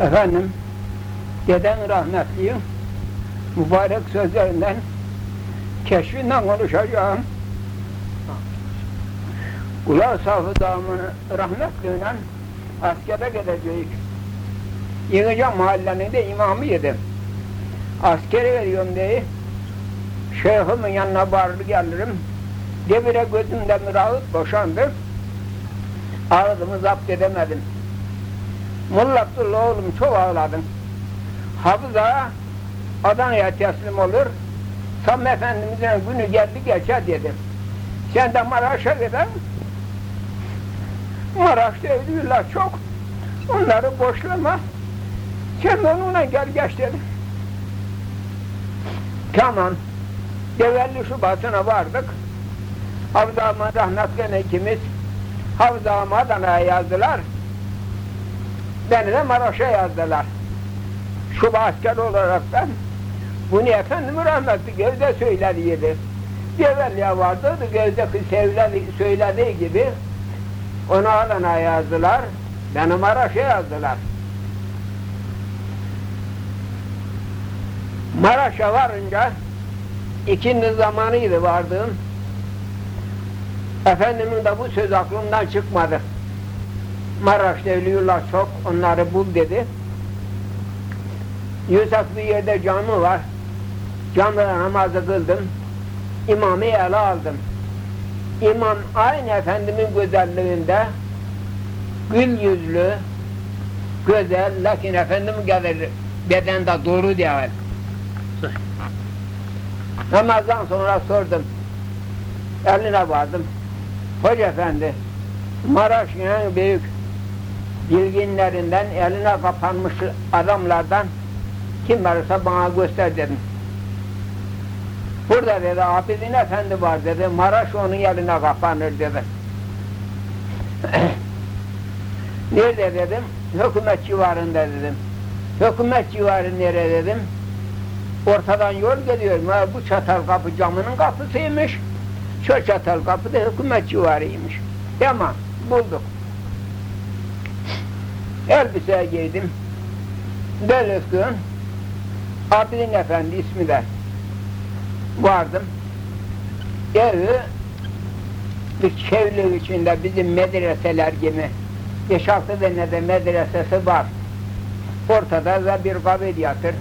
Efendim, deden rahmetliyim. Mübarek sözlerinden, keşfinden konuşacağım. Ula Safı Dağı'nın rahmetliyle askere gideceğiz. Yığıca mahallenin de imamı yedim. Askeri veriyorum diye şeyhimin yanına varır gelirim. Demire gözümde müravut boşandı. Ağzımı zapt edemedim. Mulla Abdullah oğlum çok ağladım. Hafıza Adana'ya teslim olur. Sam Efendimiz'in günü geldi geçer dedim. Sen de Maraş'a gider Maraş'ta evliler çok. Onları boşlama. Sen onunla gel geç dedim. Tamam. Develli Şubat'ına vardık. Havza Ahmet rahmetli ikimiz Havza Adana'ya yazdılar. Beni de Maraş'a yazdılar. Şuba asker olaraktan bunu efendim rahmetli Gözde söyledi. Develli'ye vardı, Gözde söyledi, söylediği gibi onu Adana'ya yazdılar. Beni Maraş'a yazdılar. Maraş'a varınca ikindi zamanıydı vardığım. Efendimin de bu söz aklımdan çıkmadı. Maraş'ta ölüyorlar çok, onları bul dedi. Yusuf bir yerde cami var. Camide namazı kıldım. İmamı ele aldım. İmam aynı Efendimin güzelliğinde gül yüzlü, güzel, lakin Efendim gelir bedende doğru değil. Namazdan sonra sordum. Eline vardım. Hoca efendi, Maraş'ın en büyük bilginlerinden, eline kapanmış adamlardan kim varsa bana göster dedim. Burada dedi, Abidin Efendi var dedi, Maraş onun eline kapanır dedi. Nerede dedim? Hükümet civarında dedim. Hükümet civarı nere dedim? Ortadan yol geliyor. Bu çatal kapı camının kapısıymış. Şu çatal kapı da hükümet civarıymış. Tamam, bulduk. Elbiseye giydim. Belirttim. Abidin Efendi ismi de vardım. Evi bir çevre içinde bizim medreseler gibi beş altı tane de medresesi var. Ortada da bir kabir yatır.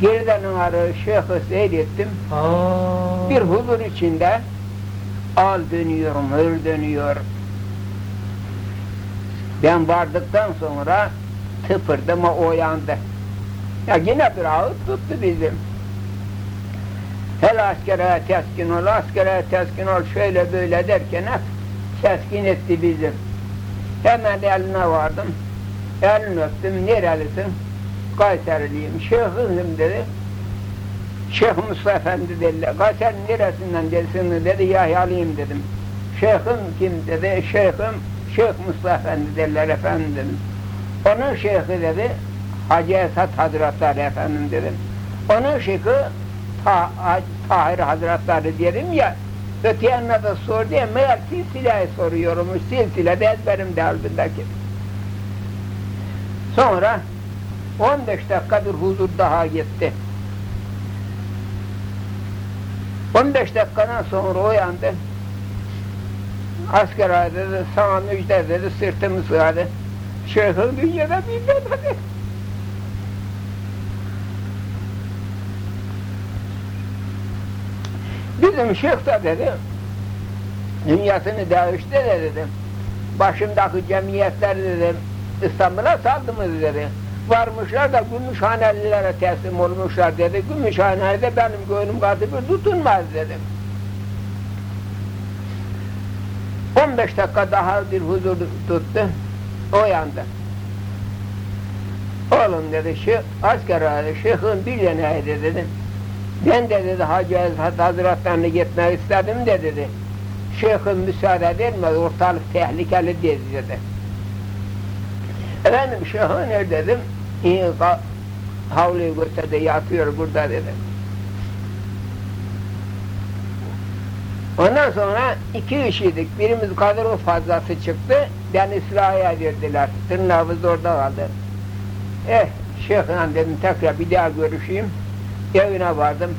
Geriden onları Şeyh'i seyrettim. Aa. Bir huzur içinde al dönüyor, mır dönüyor. Ben vardıktan sonra tıpırdım o uyandı. Ya yine bir ağıt tuttu bizim. Hele askere teskin ol, askere teskin ol şöyle böyle derken hep teskin etti bizim. Hemen eline vardım. Elini öptüm, nerelisin? Kayserliyim. Şeyh'im dedi. Şeyh Mustafa Efendi dediler. Kayser neresinden gelsin dedi. Yahyalıyım dedim. Şeyh'im kim dedi. Şeyh'im Şeyh Mustafa Efendi dediler efendim. Onun şeyhi dedi. Hacı Esat Hazretleri efendim dedim. Onun şeyhi Ta Tahir Hazretleri dedim ya. Öte yanına da sordu ya. Meğer silsileyi soruyormuş. Silsile de ezberimde halbindeki. Sonra 15 dakika bir huzur daha gitti. 15 dakikadan sonra uyandı. Asker ağa dedi, sana müjde dedi, sırtımı sığadı. Şeyh'in dünyada bir dedi. Bizim şeyh de dedi, dünyasını değişti de dedim. Başımdaki cemiyetler dedim, İstanbul'a saldı mı dedi. Varmışlar da Gümüşhanelilere teslim olmuşlar dedi. Gümüşhane'de benim gönlüm katı bir tutunmaz dedim. 15 dakika daha bir huzur tuttu. O yandı. Oğlum dedi, şu asker adı, şeyhın bir yanaydı dedi. Ben de dedi Hacı Ezhat Hazretlerine gitmek istedim de dedi. Şeyh'in müsaade vermedi, ortalık tehlikeli dedi dedi. Efendim nerede dedim. İyi, havluyu gösterdi, yatıyor burada dedi. Ondan sonra iki kişiydik. Birimiz kadro fazlası çıktı. Ben İsra'ya verdiler. Tırnağımız orada kaldı. Eh şeyhine dedim tekrar bir daha görüşeyim. Evine vardım.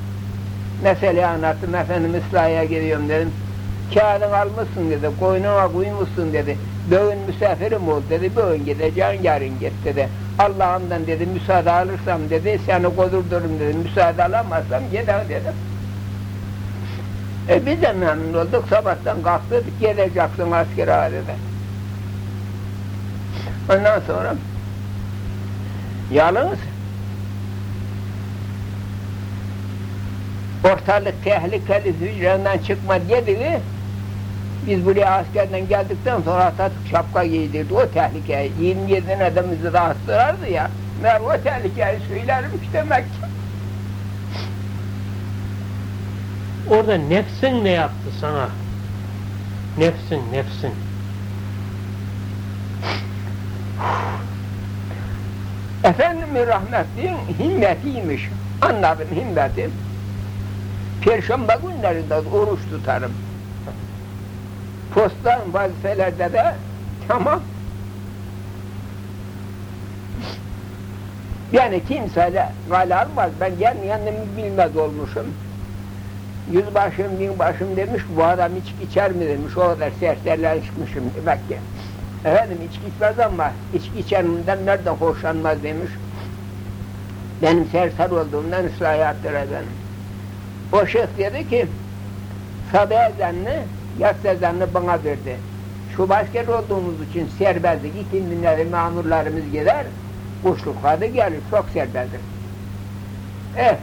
Meseleyi anlattım. Efendim İslahiye gidiyorum dedim. Kağıdını almışsın dedi. Koynuna koymuşsun dedi. Bugün misafirim ol dedi. Bugün gideceksin yarın git dedi. Allah'ımdan dedi müsaade alırsam dedi seni kodurdurum dedi. Müsaade alamazsam gider dedim. E biz de memnun olduk. Sabahtan kalktık geleceksin asker dedi. Ondan sonra yalnız ortalık tehlikeli hücreden çıkma dedi biz buraya askerden geldikten sonra Atatürk şapka giydirdi. O tehlike 27 adamımızı rahatsızlardı ya. Ben o tehlikeyi söylermiş demek ki. Orada nefsin ne yaptı sana? Nefsin, nefsin. Efendimiz rahmetliğin himmetiymiş. Anladım himmetim. Perşembe günlerinde oruç tutarım. Posttan vazifelerde de tamam. Yani kimseyle almaz. Ben gelmeyenimi bilmez olmuşum. Yüzbaşım, binbaşım demiş, bu adam içki içer mi demiş, o kadar serseriler çıkmışım demek ki. Efendim içki içmez ama içki içeninden nerede hoşlanmaz demiş. Benim serser olduğumdan ıslahiyattır efendim. O şeyh dedi ki, sabah ezanını, yatsı ezanını bana verdi. Şu asker olduğumuz için serbestlik, ikindileri, memurlarımız gider, kuşluklarda gelir, çok serbestlik. Eh,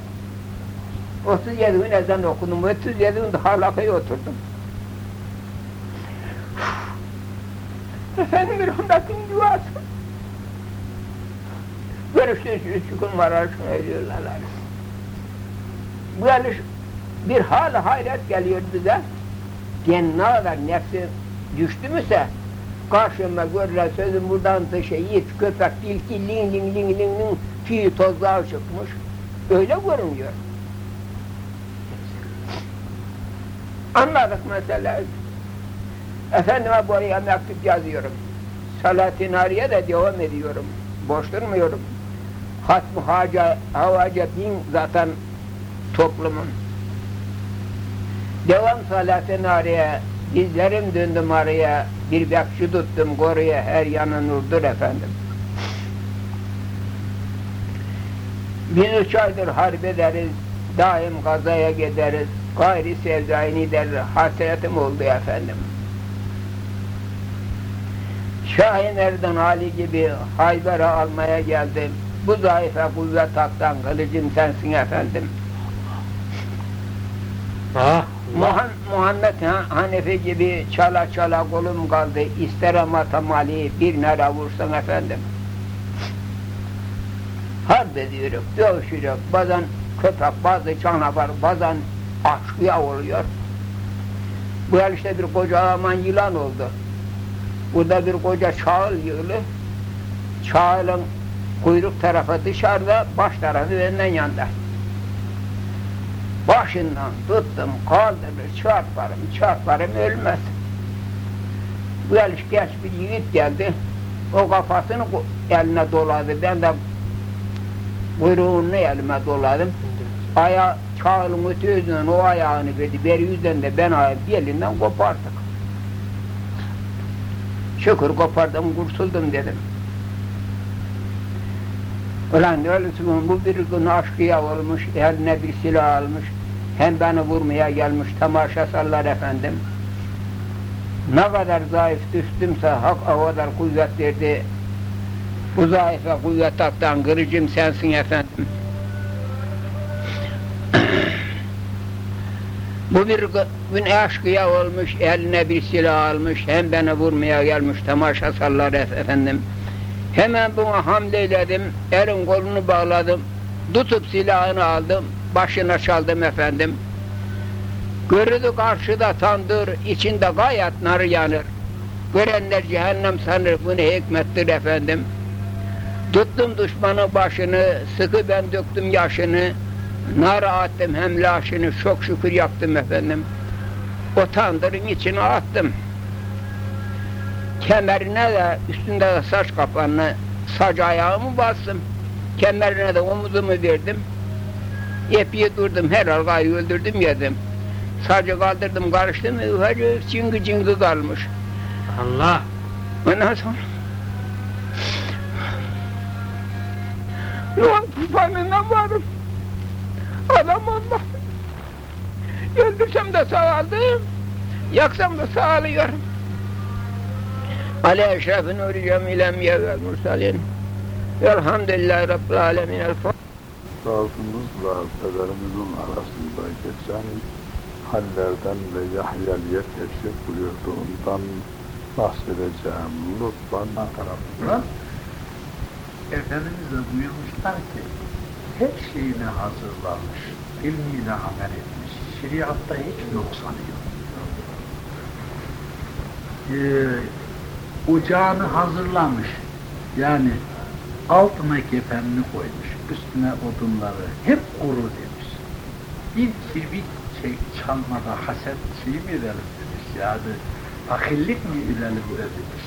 37 gün ezan okudum, 37 gün halakaya oturdum. Efendim rahmetin duası. Görüştüğünüz üç gün var arasına ediyorlar. Böyle bir hal hayret geliyor bize. Yani ne kadar nefsi düştü müse karşıma görülen sözüm buradan da şey it, köpek, tilki, ling ling ling ling ling tüy tozlar çıkmış. Öyle görünüyor. Anladık mesela. Efendime buraya mektup yazıyorum. Salat-ı Nariye de devam ediyorum. Boş durmuyorum. Hatm-ı Haca, Havaca bin zaten toplumun. Devam salat-ı Nariye, dizlerim döndüm araya, bir bekçi tuttum koruya, her yanı nurdur efendim. Biz üç aydır harp ederiz, daim gazaya gideriz, gayri sevdaini der, hasretim oldu efendim. Şahin Erden Ali gibi Hayber'e almaya geldim. Bu zayıfe kuvvet haktan kılıcım sensin efendim. Muhan Muhammed Hanefi gibi çala çala kolum kaldı. İster ama tamali bir nara vursan efendim. Harp ediyoruz, dövüşüyoruz. Bazen köpek, bazı canavar, bazen aşkıya oluyor. Bu yıl işte bir koca aman yılan oldu. Burada bir koca çağıl yığılı. Çağılın kuyruk tarafı dışarıda, baş tarafı benden yanda. Başından tuttum, kaldırır, çarparım, çarparım ölmez. Bu yıl genç bir yiğit geldi. O kafasını eline doladı. Ben de kuyruğunu elime doladım. Aya çağılın öte o ayağını verdi. Beri yüzden de ben bir elinden kopardık. Şükür kopardım, kurtuldum dedim. Ulan ölüsün bu bir gün aşkıya olmuş, eline bir silah almış, hem beni vurmaya gelmiş, tamaşa sallar efendim. Ne kadar zayıf düştümse hak o kadar kuvvet verdi. Bu zayıfe kuvvet haktan kırıcım sensin efendim. Bu bir gün aşkıya olmuş, eline bir silah almış, hem beni vurmaya gelmiş, tamaşa sallar efendim. Hemen buna hamd eyledim, elin kolunu bağladım, tutup silahını aldım, başına çaldım efendim. Görüdü karşıda tandır, içinde gayet nar yanır. Görenler cehennem sanır, bu ne hikmettir efendim. Tuttum düşmanın başını, sıkı ben döktüm yaşını, nar attım hem laşını, çok şükür yaptım efendim. O tandırın içine attım. Kemerine de üstünde de saç kapanını, saç ayağımı bastım. Kemerine de omuzumu verdim. Epey durdum, her halkayı öldürdüm yedim. Sadece kaldırdım, karıştım, hacı cıngı cıngı kalmış. Allah. Ondan sonra... Lan tufanına varım. Adam Allah. Öldürsem de sağaldım. Yaksam da sağlıyorum. Ali Eşref'in nuri cemilem yevel mursalin. Elhamdülillahi Rabbil alemin. Üstadımızla pederimizin arasında geçen hallerden ve Yahya'ya teşrif buyurdu. Ondan bahsedeceğim. Lütfen tarafından Efendimiz de buyurmuşlar ki her şeyini hazırlamış, ilmiyle amel etmiş, şeriatta hiç noksanı yok. Ee, ocağını hazırlamış, yani altına kefenini koymuş, üstüne odunları hep kuru demiş. Bir kirbit şey, çalmada haset şey mi edelim demiş, yani akillik mi edelim de demiş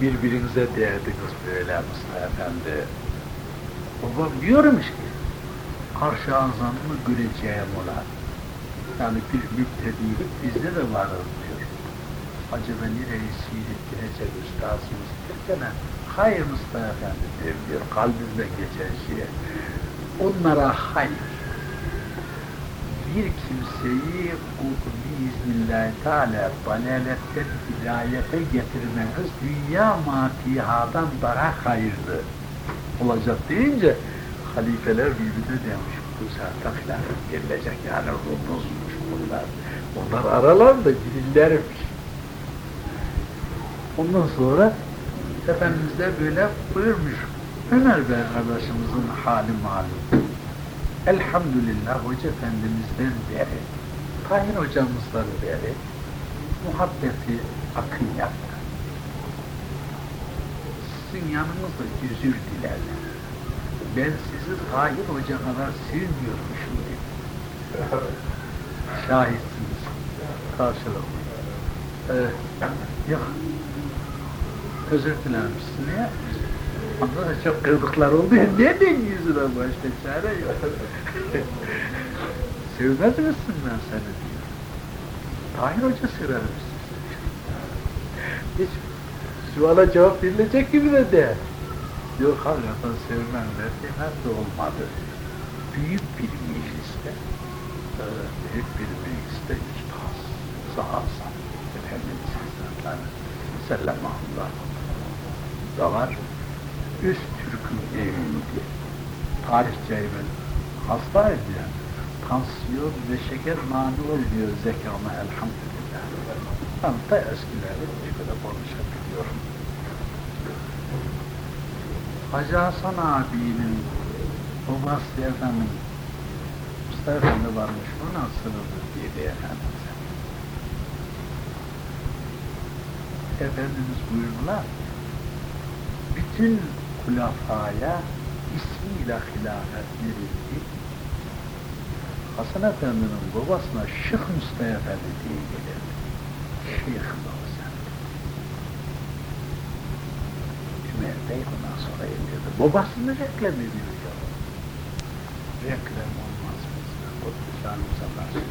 birbirinize değerdiniz böyle Mustafa Efendi. Babam diyormuş ki, karşı azamını göreceğim ola. Yani bir müptedilik bizde de vardır diyor. Acaba nereye seyrettirecek üstazımız derken, hayır Mustafa Efendi diyor, kalbimden geçen şeye. Onlara hayır. Bir kimseyi biiznillahü teala dalaletten hidayete getirmeniz dünya matihadan daha hayırlı olacak deyince halifeler birbirine demiş bu saatte hilafet gelecek yani Rumuzmuş bunlar. Onlar aralarında girillermiş. Ondan sonra Efendimiz de böyle buyurmuş. Ömer Bey kardeşimizin hali malum. Elhamdülillah Hoca Efendimiz'den beri, Tahir hocamızdan beri muhabbeti akın yaptı. Sizin yanınızda özür dilerler. Ben sizi Tahir Hoca kadar sevmiyormuşum dedi. Şahitsiniz. Karşılıklı. Ee, yok. Özür dilermişsin. Ne yapmışsın? Onda da çok kırdıklar oldu ya, neden yüzüne başta çare yok. Sevmez misin ben seni diyor. Tahir Hoca sever misin? Hiç suala cevap verilecek gibi de de. Yok hakikaten sevmem derdi, hem de olmadı. Büyük bir mecliste, büyük bir mecliste ikaz, sahasa, Efendimiz Hazretleri, sellemahullah da var üst Türk'ün eviydi. Tarihçeymen hastaydı yani. Tansiyon ve şeker mani oluyor zekama elhamdülillah. Ben de eskileri şöyle konuşabiliyorum. Hacı Hasan abinin babası efendim Mustafa Efendi varmış, o nasıldır diye efendim. Efendimiz buyurdular, bütün hulafaya ismiyle hilafet verildi. Hasan Efendi'nin babasına Şeyh Mustafa Efendi diye gelirdi. Şeyh babası. Bey ondan sonra indirdi. Babasını reklam ediyor ya. Reklam olmaz bizde. O canımıza nasip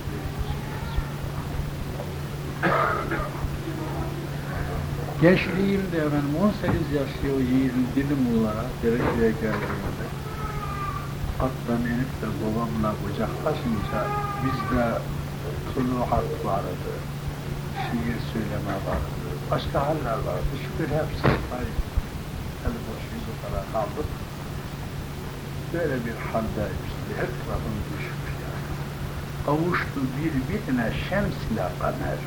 Gençliğimde efendim 18 yaşlı o yiğidin dilim olarak dereceye geldiğimde attan inip de babamla kucaklaşınca bizde tuluhat vardı, şiir söyleme vardı, başka haller vardı. Şükür hepsi hayır. Kadar kaldık. Böyle bir halde işte her tarafım düşmüş yani. Kavuştu birbirine şems ile kamer.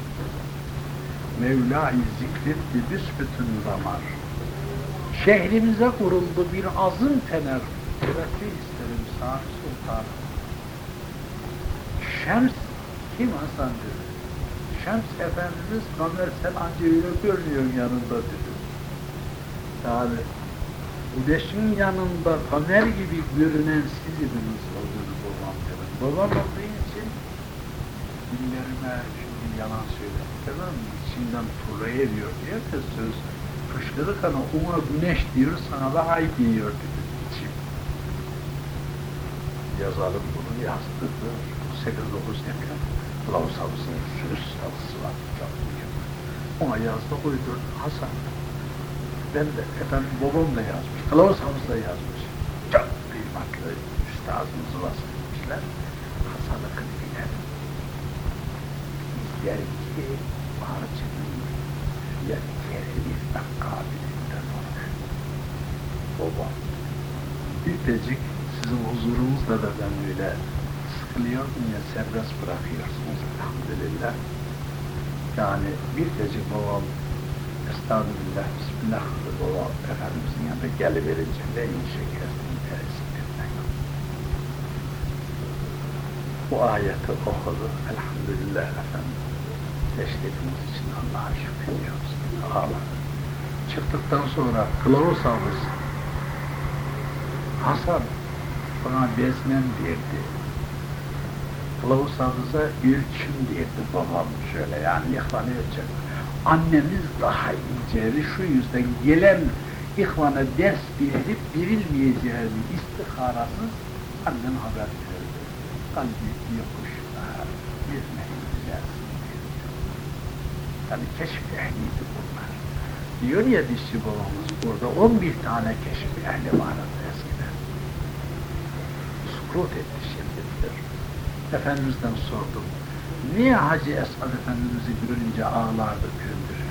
Mevla-i zikretti büsbütün damar. Şehrimize kuruldu bir azın fener. Tevekkül isterim Sami Sultan. Şems kim Hasan dedi. Şems Efendimiz kamer sen anca öyle görünüyorsun yanında dedi. Yani güneşin yanında kamer gibi görünen siz idiniz o dedi babam dedi. Babam olduğu için dillerime şimdi yalan söyler. Tamam mı? içinden turaya diyor diye de söz fışkırık ana ona güneş diyor sana da ay diyor dedi içim. yazalım bunu yazdırdı. 8-9 yakın. Kılavuz Havuz'un sürüs yazısı var. Ona yazdı uydurdu Hasan. Ben de efendim babam da yazmış. Kılavuz Havuz da yazmış. Çok kıymetli üstazımızı vasfetmişler. Hasan'ı kıymetler. Bizler ki harcının yetkili bir kabiliğinden olur. Babam. Birtecik sizin huzurunuzda da ben böyle sıkılıyordum ya serbest bırakıyorsunuz elhamdülillah. Yani birtecik babam Estağfirullah, Bismillah babam Efendimizin yanında geliverince iyi şekersin perisinden. Bu ayeti okudu. Elhamdülillah efendim. Teşrifiniz için Allah'a şükrediyoruz. Ağlar. Çıktıktan sonra kılavuz hafız Hasan bana bezmen derdi. Kılavuz hafıza ülküm derdi babam şöyle yani ihvanıyacak. Annemiz daha inceli şu yüzden gelen ihvana ders verilip verilmeyeceğini istiharasız annen haber verdi. Kalbi yokuşlar, yüzmeyi güzelsin. Yani keşif ehliydi bunlar. Diyor ya dişçi babamız burada 11 tane keşif ehli vardı eskiden. Sukut etti şimdi diyor. Efendimiz'den sordum. Niye Hacı Esad Efendimiz'i görünce ağlardı gündür?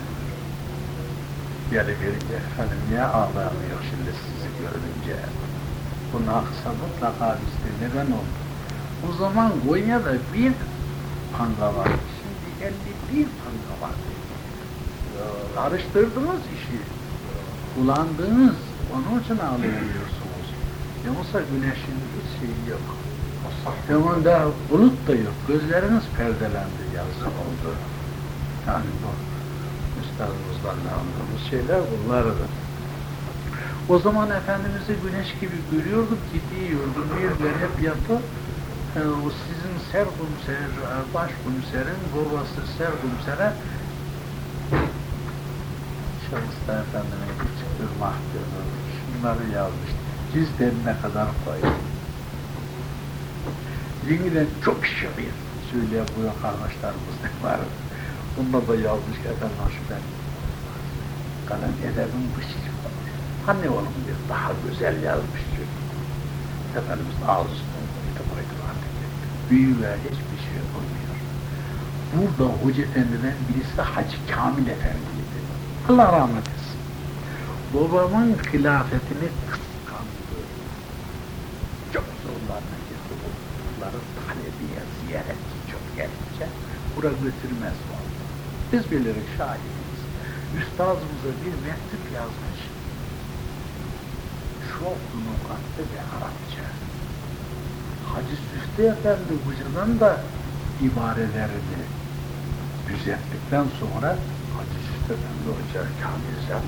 Geliverince efendim niye ağlamıyor şimdi sizi görünce? Bu naksa mutlaka bizde neden oldu? O zaman Konya'da bir panga vardı. Şimdi 51 panga var. Karıştırdınız işi. Bulandınız. Onun için ağlayabiliyorsunuz. Yoksa güneşin hiç şeyi yok. Demanda bulut da yok. Gözleriniz perdelendi. Yazık oldu. Yani bu üstadımızdan anladığımız şeyler bunlardır. O zaman Efendimiz'i güneş gibi görüyorduk, gidiyorduk, yerler hep yapı. E, o sizin sergümser, e, başgümserin babası sergümsere şahısta küçük bir mahkeme şunları yazmış. Cizdenine kadar koydu. Yeniden çok şiir söyleyen bu kardeşlerimiz de var. Bunlar da yazmış ki efendim ben. Kalem edebim bu şey. Hani oğlum diyor, daha güzel yazmış diyor. Efendimiz ağız üstüne koydu koydu. Büyüğe hiçbir şey olmuyor. Burada Hoca Efendi'den birisi Hacı Kamil Efendi'ydi. Allah rahmet etsin. Babamın hilafetini kıskandı. Çok zorlarına girdi bu. Bunları talebiye, ziyaretçi çok gelince bura götürmez vardı. Biz biliriz şahidiz. Üstazımıza bir mektup yazmış. Çok nukatlı ve Arapça. Hacı Süslü Efendi hocadan da ibarelerini düzelttikten sonra Hacı Süslü Efendi Hoca Kamil'den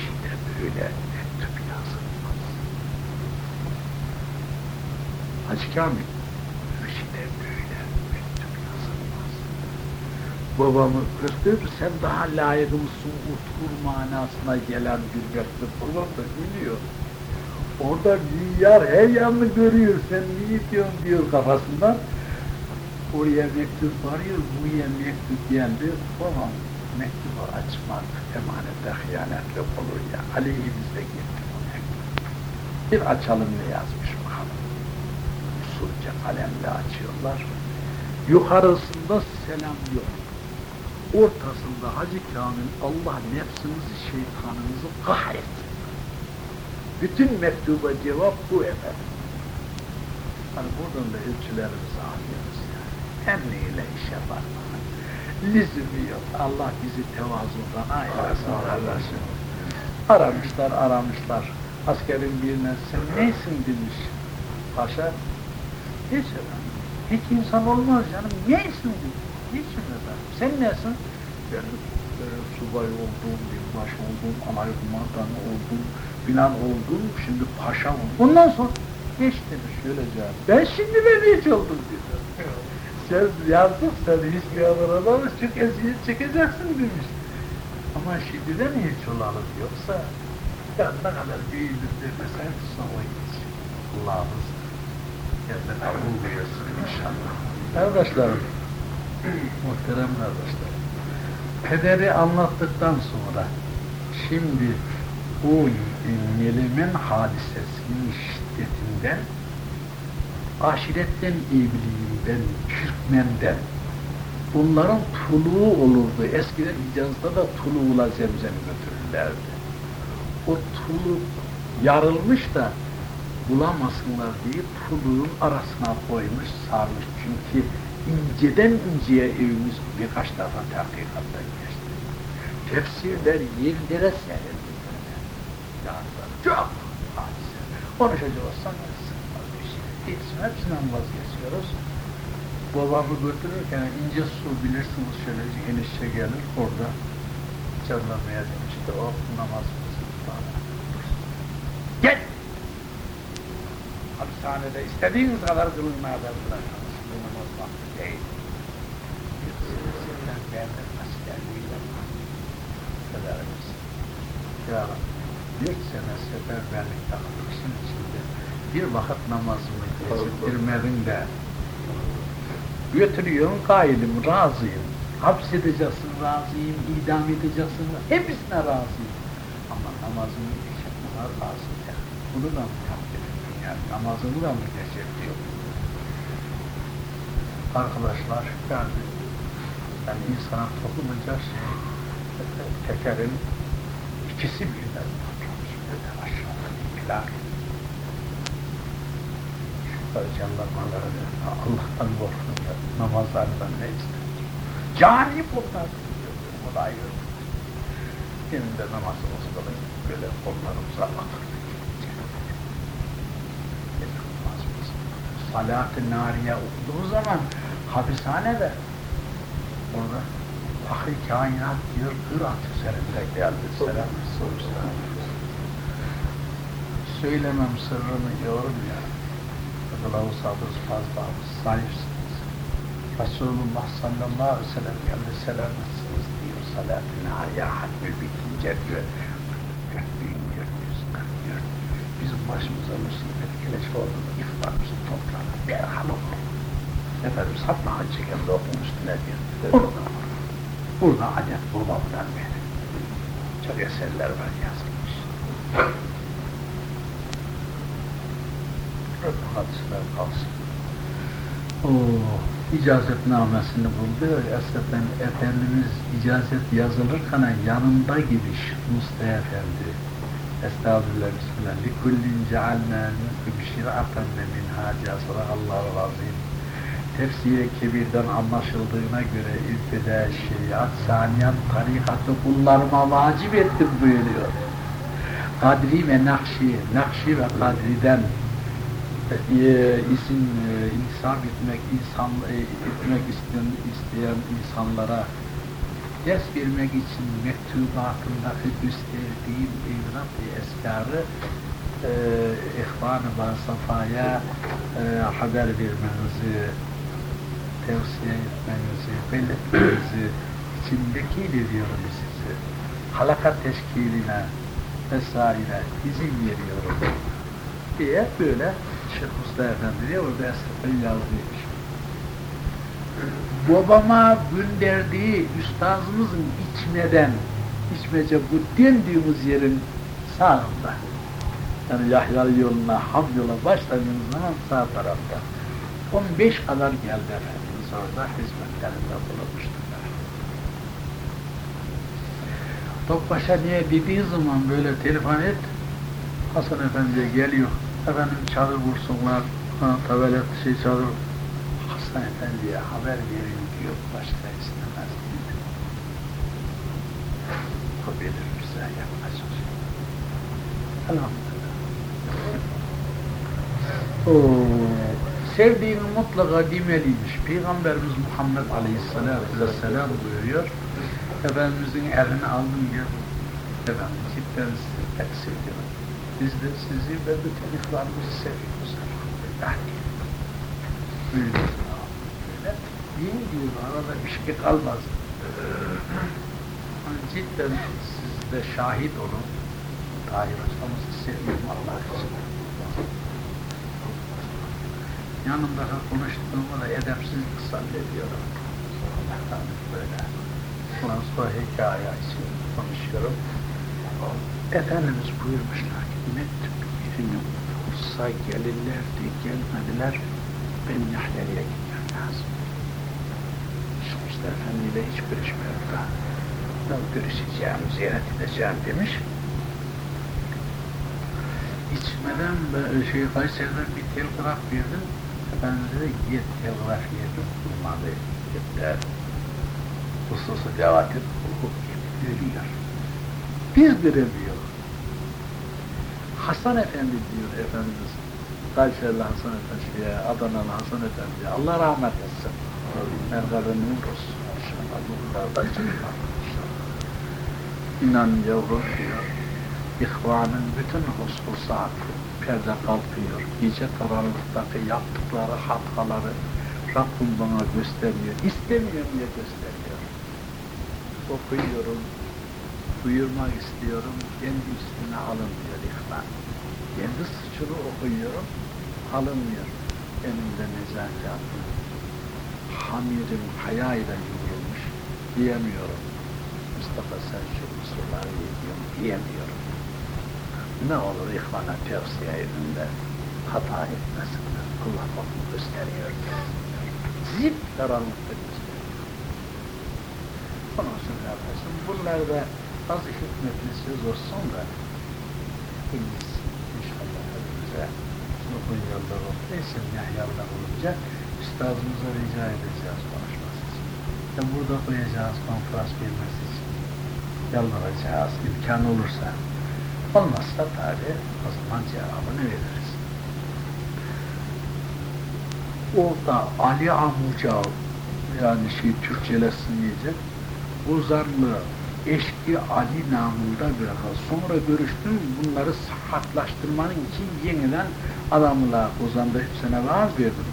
şimdi böyle mektup yazılmaz. Hacı Kamil işte böyle mektup yazılmaz. Babamı gösterdi, sen daha layık mısın utkur manasına gelen bir mektup. Babam da gülüyor. Orada dünya her yanını görüyor, sen niye diyorsun diyor kafasından. Oraya mektup varıyor, buraya mektup geldi. Babam mektubu açmak emanette hıyanetlik olur ya. Aleyhimizde gitti bu mektup. Bir açalım ne yazmış bakalım. Usulca kalemle açıyorlar. Yukarısında selam yok. Ortasında Hacı Kamil Allah nefsinizi şeytanınızı kahretsin. Bütün mektuba cevap bu efendim. Hani buradan da ölçülerimizi alıyoruz yani. Emniyle işe varmanın lüzumu yok. Allah bizi tevazundan ayırasın kardeşim. Aramışlar, aramışlar. Askerin birine sen neysin demiş. Paşa, hiç efendim. Hiç insan olmaz canım. Neysin demiş. Niçin efendim? Sen nesin? Ben e, subay oldum, binbaşı oldum, alay kumandanı oldum, filan oldum, şimdi paşa oldum. Ondan sonra geç demiş şöyle cevap. Ben şimdi de hiç oldum diyor. Sen yazdık sen hiçbir haber alamaz, çok eziyet çekeceksin demiş. Ama şimdiden hiç olalım yoksa ya ne kadar büyüdür demesen sonra hiç. Allah'ımız kendine kabul buyursun inşallah. Kardeşlerim, muhterem kardeşlerim, pederi anlattıktan sonra şimdi o Nelemen hadisesinin şiddetinden aşiretten, evliliğinden, Türkmenden bunların tuluğu olurdu. Eskiden Hicaz'da da tuluğla zemzem götürürlerdi. O tuluk yarılmış da bulamasınlar diye tuluğun arasına koymuş, sarmış. Çünkü inceden inceye evimiz birkaç defa tahkikattan geçti. Tefsirler yerlere serildi böyle. Yardılar. Çok hadise. Konuşacak olsan sıkmaz bir şey. Değilsin. Hepsinden vazgeçiyoruz. Babamı götürürken ince su bilirsiniz şöyle genişçe gelir orada canlanmaya demişti. O namazımızı bana. Gel! Hapishanede istediğiniz kadar kılınmaya namaz vakti değil. Silsilen beğenir askerliğiyle. Ya Rabbi, bir sene seferberlik takmışın içinde bir vakit namazımı geçirtmedin de götürüyorsun kailim, razıyım. Hapsedeceksin, razıyım, idam edeceksin, hepsine razıyım. Ama namazımı geçirtmeye razı değil. Bunu da mı takdir ettin yani? Namazını da mı geçirtiyor? Arkadaşlar, yani, yani insana toplumca şey, tekerin ikisi birden patlamış, böyle aşağıdan inkılak. Şüpheli jandarmaları Allah'tan korkun da namazlardan ne ister? Cani bunlar o da ayrı. Benim de namazımız kılın, böyle kollarımıza atır. Salat-ı Nariye okuduğu zaman hapishanede orada Fahri kainat diyor, Irak üzerinde geldi. Selam sormuşlar. Söylemem sırrını yorum ya. Kılavuz sabız fazla zayıfsınız. Resulullah sallallahu aleyhi ve sellem geldi selametsiniz diyor. Salat-ı Nariye hadmi bitince diyor. 4444 bizim başımıza musibet gelecek oldu mu iftarımızı toplanır. Derhal olur. Efendimiz Hatma Hacı çekemde okumuştu ne diyor? Onu da var. Burada adet babamdan beri. Çok eserler var yazılmış. Rabbim hadisler kalsın. O icazetnamesini buldu. Esasen Efendimiz icazet yazılırken yanında gibi Mustafa Efendi. Estağfirullah bismillah. Cealna minkum şir'aten ve minhaca sadakallahu azim. Tefsiri kebirden anlaşıldığına göre ilfide şeriat, saniyen tarikatı kullarıma vacip ettim buyuruyor. Kadri ve Nakşi, Nakşi ve Kadri'den e, isim e, intisap etmek, insan, e, etmek isteyen, isteyen insanlara ders vermek için mektubatındaki gösterdiğim evlat ve eskarı e, ihvan-ı safaya e, haber vermenizi, tavsiye etmenizi, belirtmenizi içindeki diyorum size. Halaka teşkiline vesaire izin veriyorum diye böyle Şeyh Mustafa Efendi diye orada esnafın yazdıymış. Babama gönderdiği üstazımızın içmeden, içmece bu döndüğümüz yerin sağında. Yani Yahyalı yoluna, Ham yola başladığımız zaman sağ tarafta. 15 kadar geldi Efendimiz orada hizmetlerinde bulunmuştular. Topbaş'a niye dediği zaman böyle telefon et, Hasan Efendi'ye geliyor. Efendim çadır vursunlar, ha, tabelet şey çadır. Hasan Efendi'ye haber verin diyor, başka istemez dedi. O bilir bize yapacak. Elhamdülillah. Oo, sevdiğini mutlaka demeliymiş. Peygamberimiz Muhammed Aleyhisselatü Vesselam buyuruyor. Efendimizin elini aldım diyor. Efendim cidden sizi pek seviyorum. Biz de sizi ve bütün ihvanımızı seviyoruz. Elhamdülillah diye. Değil diyor. Arada bir şey kalmaz. Yani cidden siz de şahit olun. Tahir hocamızı seviyorum Allah için. yanımda konuştuğumu da edepsizlik zannediyorum. Böyle. Sonra hikaye için konuşuyorum. Efendimiz buyurmuşlar ki mektup birini olsa gelirlerdi, gelmediler. Ben Yahya'ya gitmem lazım. Sonuçta Efendiyle hiç görüşmüyorum da. Ben görüşeceğim, ziyaret edeceğim demiş. İçmeden böyle şey Kayseri'den bir telgraf verdim. Efendimiz dedi git telgraf verdim. Bulmadı. Gittiler. Hususu et, hukuk gibi veriyor. Biz veremiyor. Hasan Efendi diyor Efendimiz. Kayseri'li Hasan Efendi, Adanalı Hasan Efendi. Allah rahmet etsin. Çıkmaz. İnan yavrum diyor. İhvanın bütün hususatı perde kalkıyor. Gece karanlıktaki yaptıkları hataları Rabbim bana gösteriyor. İstemiyorum diye gösteriyor. Okuyorum, duyurmak istiyorum, kendi üstüne alınmıyor ihvan. Kendi suçunu okuyorum, alınmıyor. Elimde nezakatım, hamirim hayayla yoğrulmuş, diyemiyorum. Mustafa sen şu usulları yediyorsun diyemiyorum. Ne olur ihvana tavsiye edin de hata etmesinler. Allah onu gösteriyor. Zip karanlıkta gösteriyor. Onun için kardeşim bunlar da az hikmetli olsun da biz inşallah hepimize uzun yollar olmayasın Yahya'lar olunca üstadımıza rica edeceğiz konuşması için. Ya burada koyacağız konferans bilmesi için. Yalvaracağız imkan olursa. Olmazsa tabi o zaman cevabını veririz. Orada Ali Amuca yani şey Türkçelesin diyecek Uzarlı eşki Ali namında bir hal. Sonra görüştüm bunları sıhhatlaştırmanın için yeniden adamla Ozan'da hepsine vaaz verdim.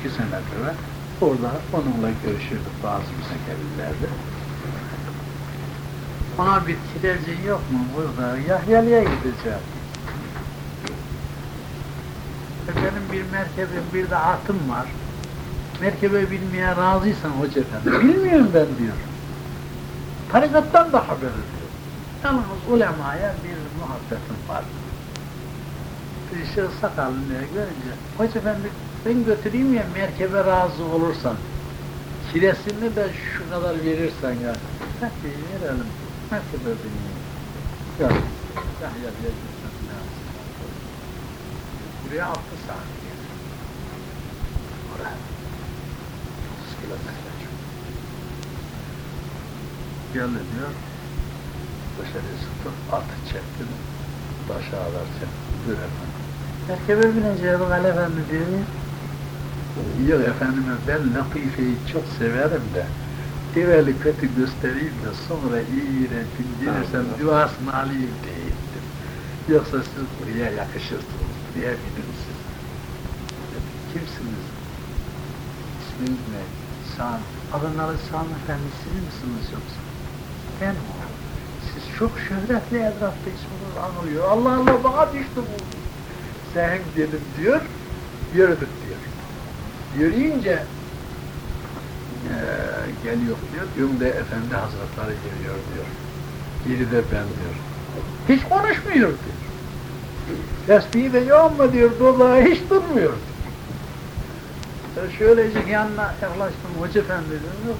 İki senedir ve orada onunla görüşürdük bazı müzekelilerde. Ona bir kireci yok mu burada? Yahyalı'ya gideceğim. E Benim bir merkebim, bir de atım var. Merkebe bilmeye razıysan hoca efendi. Bilmiyorum ben diyor. Tarikattan da haber ediyor. Yalnız ulemaya bir muhabbetim var. Bir şey sakalını görünce, hoca efendi ben götüreyim ya merkebe razı olursan, kiresini de şu kadar verirsen ya, peki verelim, merkebe bineyim. Ya, diye gitmem lazım. Buraya altı saat gelir. Oraya. 30 kilometre çok. Geldi diyor, dışarı sıktım, atı çektim, aşağılar çektim, dur efendim. Merkebe bineceğim Ali Efendi diyor? Yok efendime ben Latife'yi çok severim de, evveli kötü göstereyim de sonra iğrenç indirirsem duasını alayım diye gittim. Yoksa siz buraya yakışırsınız, buraya. Dedim, kimsiniz? İsminiz ne? Sami. Adanalı Sami Efendi siz misiniz yoksa? Ben o. Siz çok şöhretli etrafta isminiz anılıyor. Allah Allah bana düştü bu. Sen dedim diyor, yürüdük diyor. Yürüyünce eee geliyor diyor, önde Efendi Hazretleri geliyor diyor. Geride ben diyor. Hiç konuşmuyor diyor. Tesbihi de yok mu diyor, dolayı hiç durmuyor. Ben şöylecik yanına yaklaştım, Hoca Efendi dedim, yok.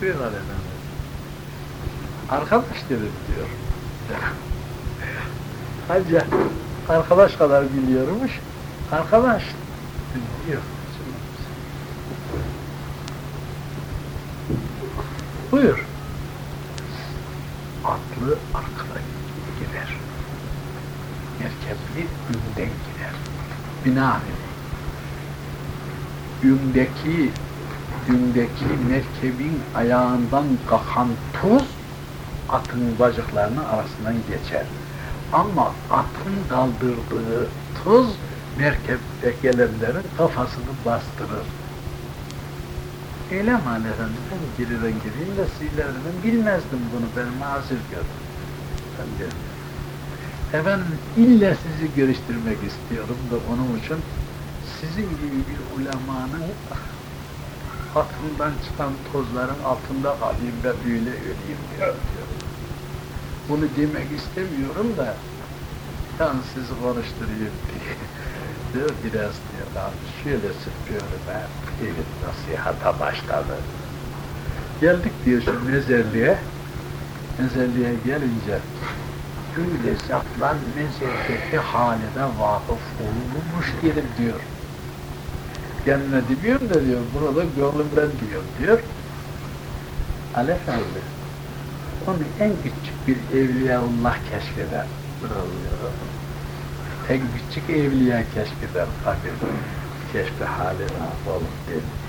Buyur Ali Efendi. Arkadaş dedim diyor. Hacı arkadaş kadar biliyormuş. Arkadaş diyor. Buyur. Atlı arkada gider. Merkepli önden gider. Binaenaleyh. Gündeki gündeki merkebin ayağından kalkan tuz atın bacaklarının arasından geçer. Ama atın kaldırdığı tuz merkepte gelenlerin kafasını bastırır. Öyle mi Ali efendi? Ben geriden gireyim de sizlerden bilmezdim bunu, ben mazur gördüm. Ben de efendim illa sizi görüştürmek istiyorum da onun için sizin gibi bir ulemanın altından çıkan tozların altında kalayım ve böyle öleyim diyor. Bunu demek istemiyorum da yani sizi konuşturayım diye. Diyor biraz diyor abi şöyle sıkıyorum ben bir nasihata başladı. Geldik diyor şu mezarlığa. Mezarlığa gelince böyle zatlar mezardaki haline vakıf olunmuş dedim diyor. Kendine demiyorum da diyor, burada gönlümden diyor diyor. Ali Efendi, onu en küçük bir evliyaullah keşfeder. En küçük evliya keşfeder kabir. Keşfi haline olur dedi.